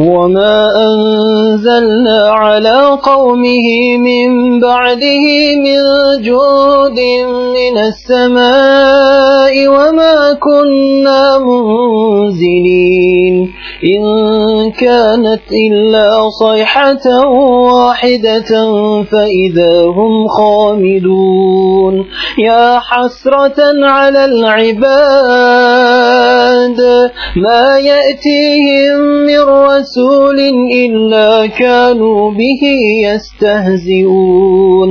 وما أنزلنا على قومه من بعده من جود من السماء وما كنا منزلين إن كانت إلا صيحة واحدة فإذا هم خامدون يا حسرة على العباد ما يأتيهم من رسول إلا كانوا به يستهزئون.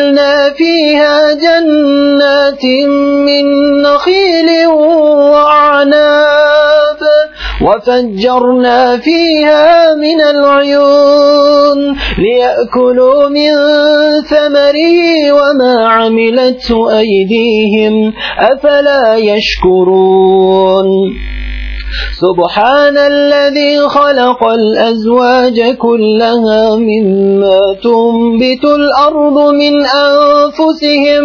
وجعلنا فيها جنات من نخيل وأعناب وفجرنا فيها من العيون ليأكلوا من ثمره وما عملته أيديهم أفلا يشكرون سبحان الذي خلق الأزواج كلها مما تنبت الأرض من أنفسهم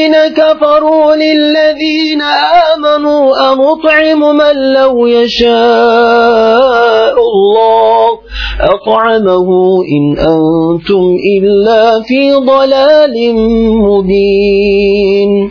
الذين كفروا للذين آمنوا أمطعم من لو يشاء الله؟ أطعمه إن أنتم إلا في ضلال مبين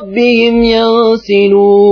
ربهم ينسلون.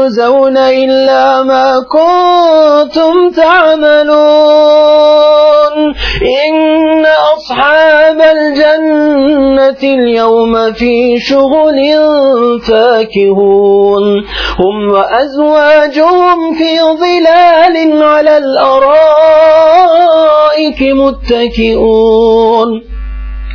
تجزون إلا ما كنتم تعملون. إن أصحاب الجنة اليوم في شغل فاكهون. هم وأزواجهم في ظلال على الأرائك متكئون.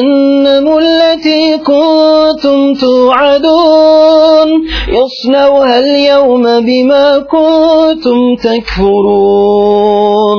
جهنم التي كنتم توعدون. يصنوها اليوم بما كنتم تكفرون.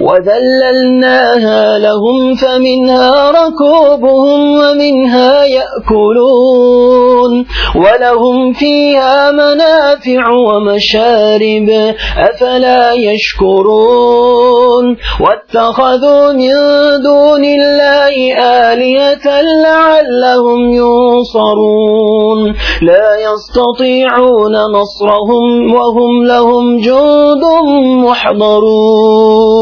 وذللناها لهم فمنها ركوبهم ومنها يأكلون ولهم فيها منافع ومشارب أفلا يشكرون واتخذوا من دون الله آلية لعلهم ينصرون لا يستطيعون نصرهم وهم لهم جند محضرون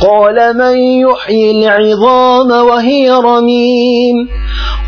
قال من يحيي العظام وهي رميم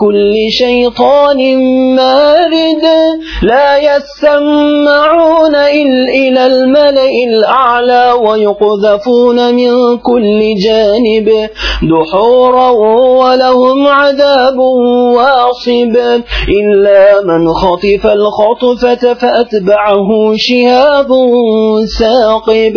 كل شيطان مارد لا يسمعون إلى الملئ الأعلى ويقذفون من كل جانب دحورا ولهم عذاب واصب إلا من خطف الخطفة فأتبعه شهاب ساقب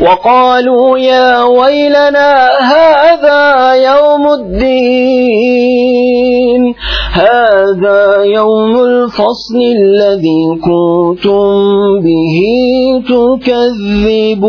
وقالوا يا ويلنا هذا يوم الدين. هذا يوم الفصل الذي كنتم به تكذبون.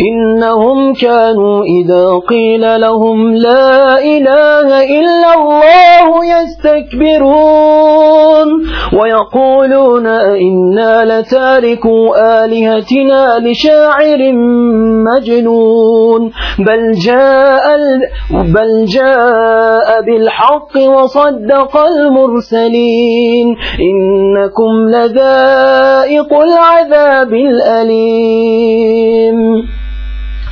إنهم كانوا إذا قيل لهم لا إله إلا الله يستكبرون ويقولون إنا لتاركوا آلهتنا لشاعر مجنون بل جاء, بل جاء بالحق وصدق المرسلين إنكم لذائق العذاب الأليم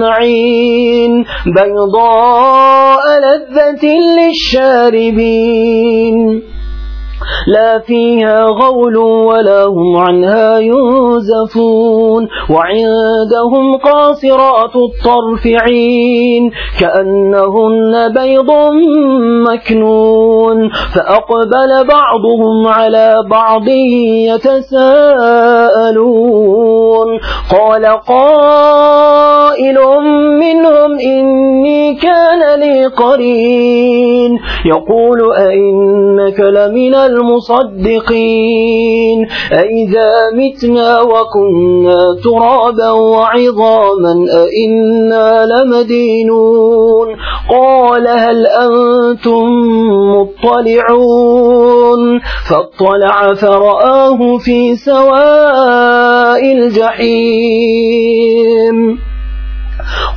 معين بيضاء لذة للشاربين. لا فيها غول ولا هم عنها ينزفون. وعندهم قاصرات الطرف عين كأنهن بيض مكنون. فأقبل بعضهم على بعض يتساءلون. قال قائل منهم إني كان لي قرين. يقول أئنك لمن المصدقين. أئذا متنا وكنا ترابا وعظاما أئنا لمدينون. قال هل أنتم مطلعون؟ فاطلع فرآه في سواء الجحيم.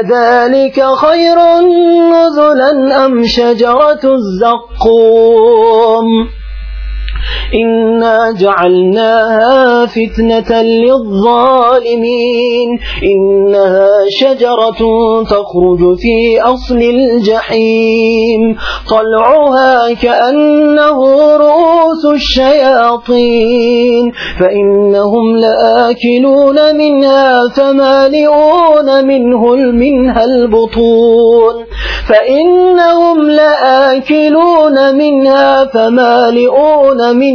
أذلك خير نزلا أم شجرة الزقوم؟ إنا جعلناها فتنة للظالمين إنها شجرة تخرج في أصل الجحيم طلعها كأنه رؤوس الشياطين فإنهم لآكلون منها فمالئون منه منها البطون فإنهم لآكلون منها فمالئون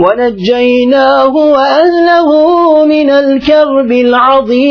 ونجيناه وأهله من الكرب العظيم.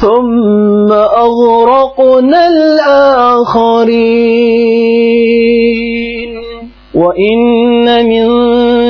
ثم أغرقنا الآخرين. وإن من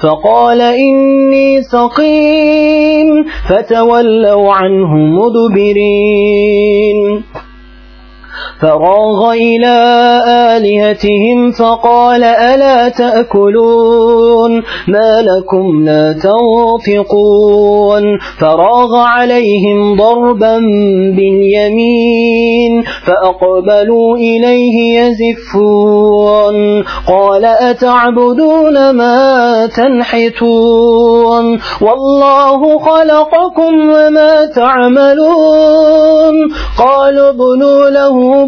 فقال إني سقيم فتولوا عنه مدبرين. فراغ إلى آلهتهم فقال ألا تأكلون ما لكم لا تنطقون فراغ عليهم ضربا باليمين فأقبلوا إليه يزفون قال أتعبدون ما تنحتون والله خلقكم وما تعملون قالوا ابنوا له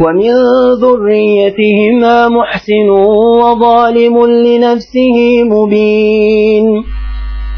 ومن ذريتهما محسن وظالم لنفسه مبين.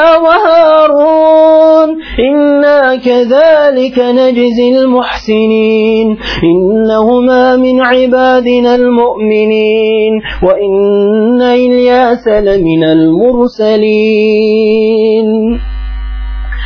وهارون. إنا كذلك نجزي المحسنين. إنهما من عبادنا المؤمنين. وإن إلياس لمن المرسلين.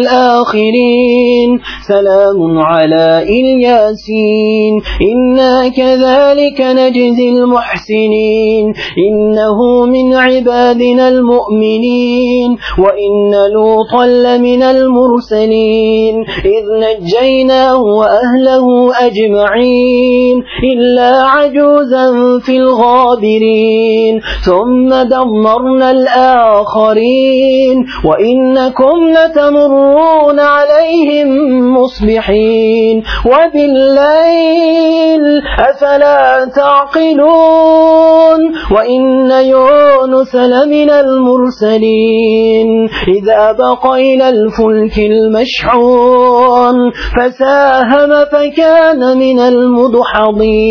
الآخرين. سلام على إلياسين. إنا كذلك نجزي المحسنين. إنه من عبادنا المؤمنين. وإن لوطا لمن المرسلين. إذ نجيناه وأهله أجمعين. إلا عجوزا في الغابرين. ثم دمرنا الآخرين. وإنكم لتمرون عليهم مصبحين. وبالليل أفلا تعقلون. وإن يونس لمن المرسلين. إذا بق إلى الفلك المشحون. فساهم فكان من المدحضين.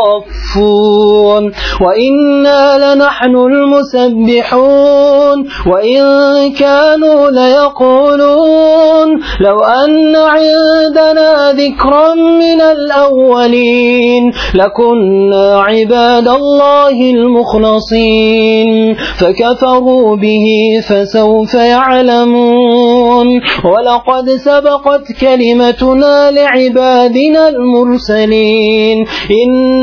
الصافون وإنا لنحن المسبحون. وإن كانوا ليقولون. لو أن عندنا ذكرا من الأولين. لكنا عباد الله المخلصين. فكفروا به فسوف يعلمون. ولقد سبقت كلمتنا لعبادنا المرسلين.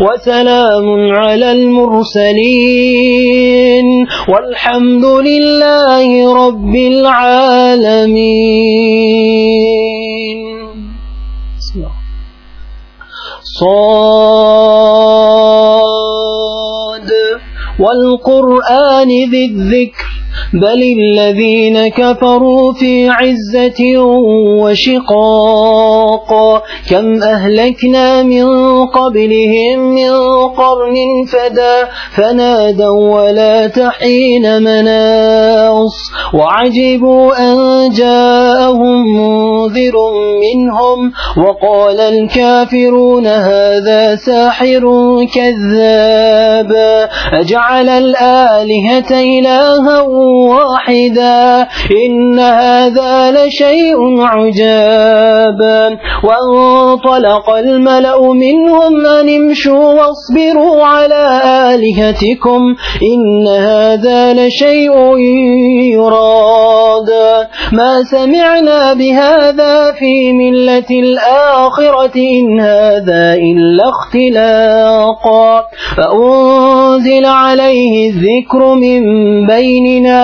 وسلام على المرسلين والحمد لله رب العالمين. صاد. والقرآن ذي الذكر. بل الذين كفروا في عزة وشقاق كم أهلكنا من قبلهم من قرن فدا فنادوا ولا تحين مناص وعجبوا أن جاءهم منذر منهم وقال الكافرون هذا ساحر كذاب أجعل الآلهة إلها واحدا إن هذا لشيء عجاب وانطلق الملأ منهم أن امشوا واصبروا على آلهتكم إن هذا لشيء يراد. ما سمعنا بهذا في ملة الآخرة إن هذا إلا اختلاق. فأنزل عليه الذكر من بيننا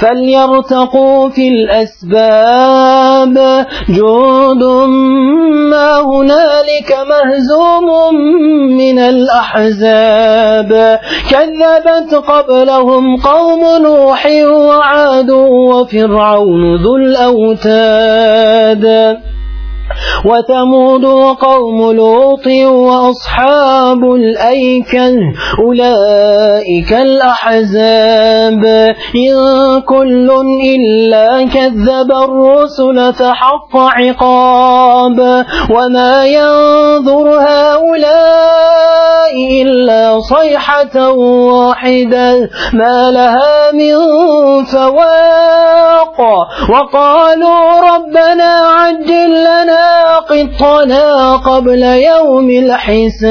فليرتقوا في الأسباب. جود ما هنالك مهزوم من الأحزاب. كذبت قبلهم قوم نوح وعاد وفرعون ذو الأوتاد. وثمود وقوم لوط وأصحاب الأيكة أولئك الأحزاب. إن كل إلا كذب الرسل فحق عقاب. وما ينظر هؤلاء إلا صيحة واحدة. ما لها من فواق. وقالوا ربنا عجل لنا قطنا قبل يوم الحساب.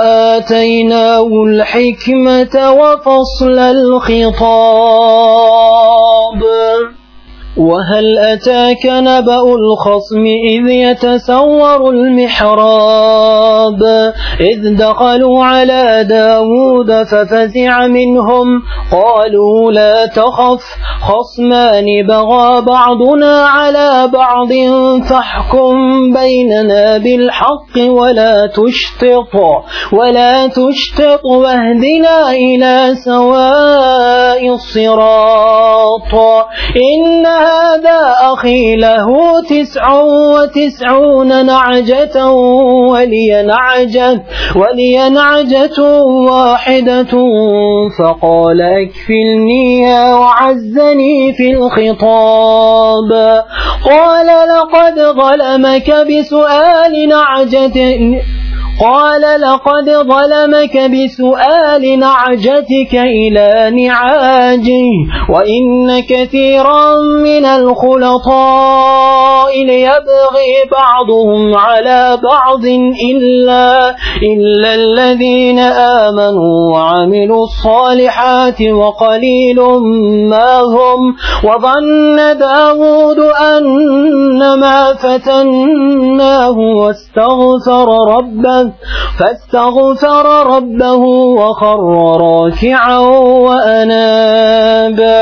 وآتيناه الحكمة وفصل الخطاب وهل أتاك نبأ الخصم إذ يتسور المحراب؟ إذ دخلوا على داود ففزع منهم قالوا لا تخف خصمان بغى بعضنا على بعض فاحكم بيننا بالحق ولا تشتط ولا تشتط واهدنا إلى سواء الصراط. إن هذا أخي له تسع وتسعون نعجة ولي نعجة ولي نعجة واحدة. فقال اكفلنيها وعزني في الخطاب. قال لقد ظلمك بسؤال نعجة. قال لقد ظلمك بسؤال نعجتك إلى نعاجه وإن كثيرا من الخلطاء ليبغي بعضهم على بعض إلا, إلا الذين آمنوا وعملوا الصالحات وقليل ما هم وظن داود أنما فتناه واستغفر ربه فاستغفر ربه وخر راكعا وأنابا.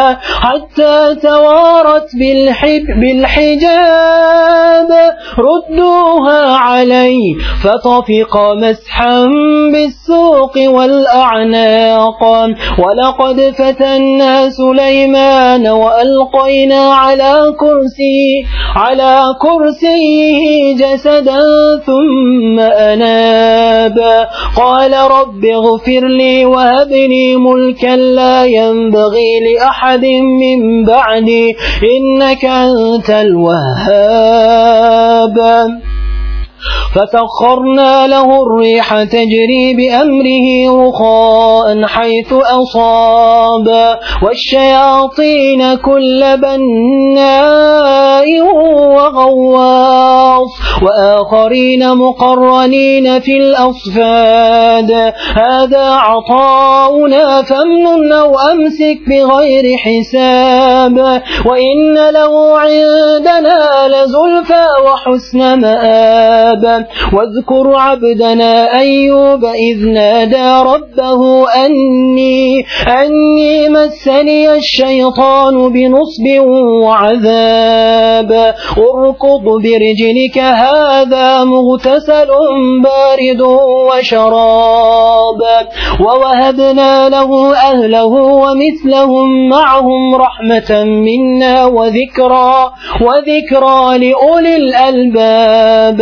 حتى توارت بالحجاب. ردوها علي فطفق مسحا بالسوق والأعناق. ولقد فتنا سليمان وألقينا على كرسي على كرسيه جسدا ثم أناب. قال رب اغفر لي وهب لي ملكا لا ينبغي لأحد من بعدي إنك أنت الوهاب. فسخرنا له الريح تجري بأمره رخاء حيث أصاب. والشياطين كل بناء وغواص. وآخرين مقرنين في الأصفاد. هذا عطاؤنا فامنن أو أمسك بغير حساب. وإن له عندنا لزلفى وحسن مآب. واذكر عبدنا أيوب إذ نادى ربه أني, أني مسني الشيطان بنصب وعذاب. اركض برجلك هذا مغتسل بارد وشراب. ووهبنا له أهله ومثلهم معهم رحمة منا وذكرى وذكرى لأولي الألباب.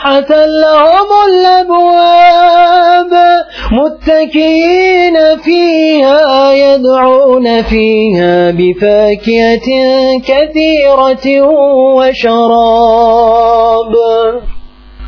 مفتحة لهم الأبواب متكئين فيها يدعون فيها بفاكهة كثيرة وشراب.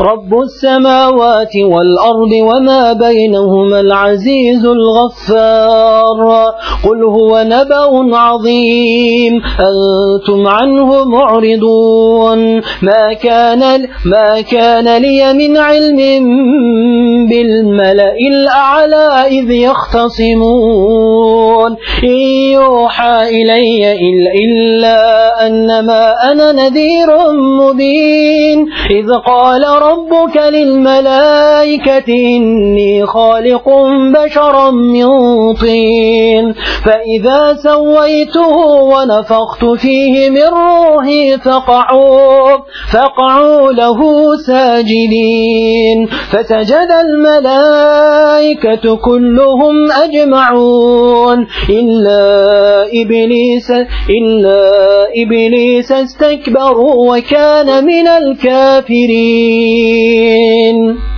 رب السماوات والأرض وما بينهما العزيز الغفار. قل هو نبأ عظيم. أنتم عنه معرضون. ما كان ما كان لي من علم بالملأ الأعلى إذ يختصمون. إن يوحى إلي إلا أنما أنا نذير مبين. إذ قال ربك للملائكة إني خالق بشرا من طين. فإذا سويته ونفخت فيه من روحي فقعوا, فقعوا له ساجدين. فسجد الملائكة كلهم أجمعون. إلا إبليس, إلا إبليس استكبروا وكان من الكافرين. الْمُبِينِ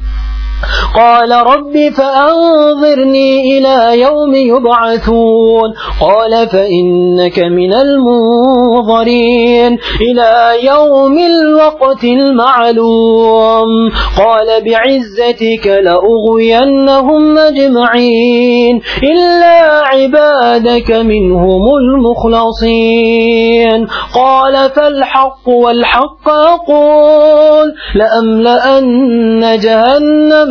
قال رب فأنظرني إلى يوم يبعثون قال فإنك من المنظرين إلى يوم الوقت المعلوم قال بعزتك لأغوينهم أجمعين إلا عبادك منهم المخلصين قال فالحق والحق أقول لأملأن جهنم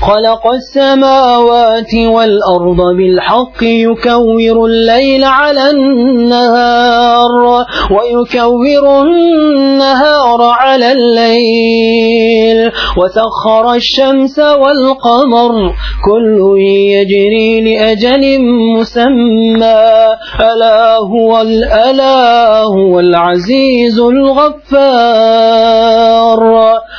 خلق السماوات والأرض بالحق يكور الليل على النهار ويكور النهار على الليل وسخر الشمس والقمر كل يجري لأجل مسمى ألا هو الألا هو العزيز الغفار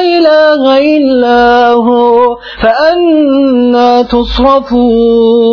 إله إلا هو فأنا تصرفون.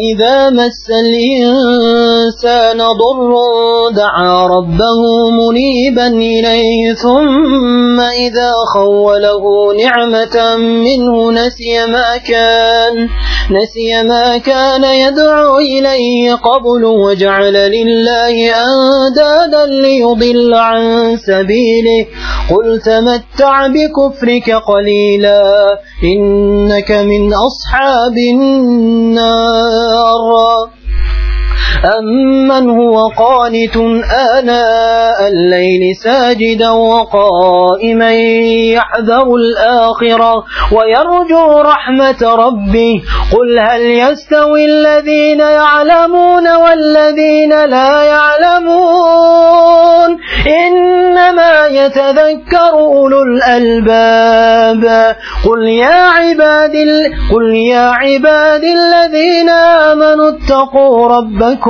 وإذا مس الإنسان ضر دعا ربه منيبا إليه ثم إذا خوله نعمة منه نسي ما كان نسي ما كان يدعو إليه قبل وجعل لله أندادا ليضل عن سبيله قل تمتع بكفرك قليلا إنك من أصحاب النار النار أمن هو قانت آناء الليل ساجدا وقائما يحذر الآخرة ويرجو رحمة ربه قل هل يستوي الذين يعلمون والذين لا يعلمون إنما يتذكر أولو الألباب قل يا عباد قل يا عباد الذين آمنوا اتقوا ربكم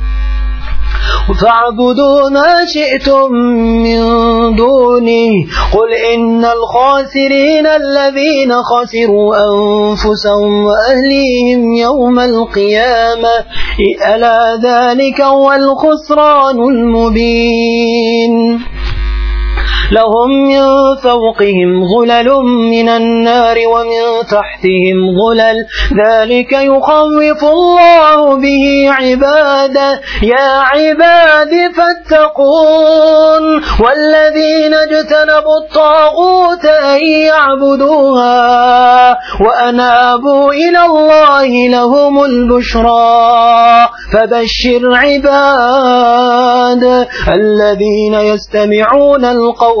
فاعبدوا ما شئتم من دونه قل إن الخاسرين الذين خسروا أنفسهم وأهليهم يوم القيامة. ألا ذلك هو الخسران المبين. لهم من فوقهم ظلل من النار ومن تحتهم ظلل. ذلك يخوف الله به عباده. يا عباد فاتقون. والذين اجتنبوا الطاغوت أن يعبدوها وأنابوا إلى الله لهم البشرى. فبشر عباد الذين يستمعون القول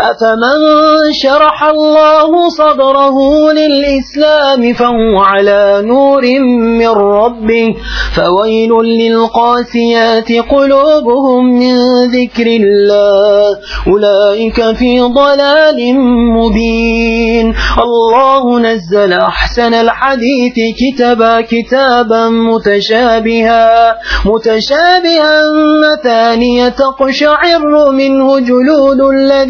أفمن شرح الله صدره للإسلام فهو على نور من ربه فويل للقاسيات قلوبهم من ذكر الله أولئك في ضلال مبين الله نزل أحسن الحديث كتبا كتابا متشابها متشابها مثانية تقشعر منه جلود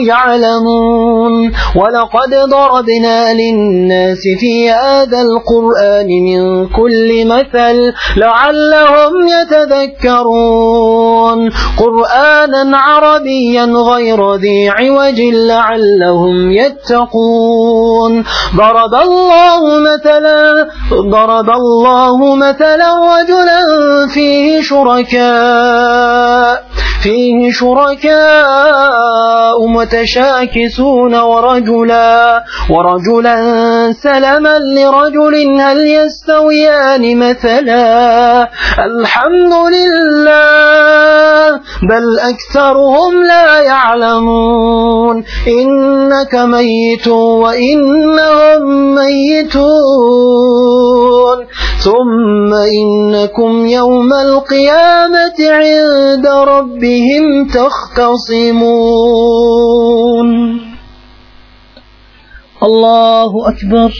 يعلمون. ولقد ضربنا للناس في هذا القرآن من كل مثل لعلهم يتذكرون. قرآنا عربيا غير ذي عوج لعلهم يتقون. ضرب الله مثلا ضرب الله مثلا رجلا فيه شركاء فيه شركاء متشاكسون ورجلا ورجلا سلما لرجل هل يستويان مثلا؟ الحمد لله بل أكثرهم لا يعلمون. إنك ميت وإنهم ميتون. ثم إنكم يوم القيامة عند ربهم تختصمون. الله أكبر.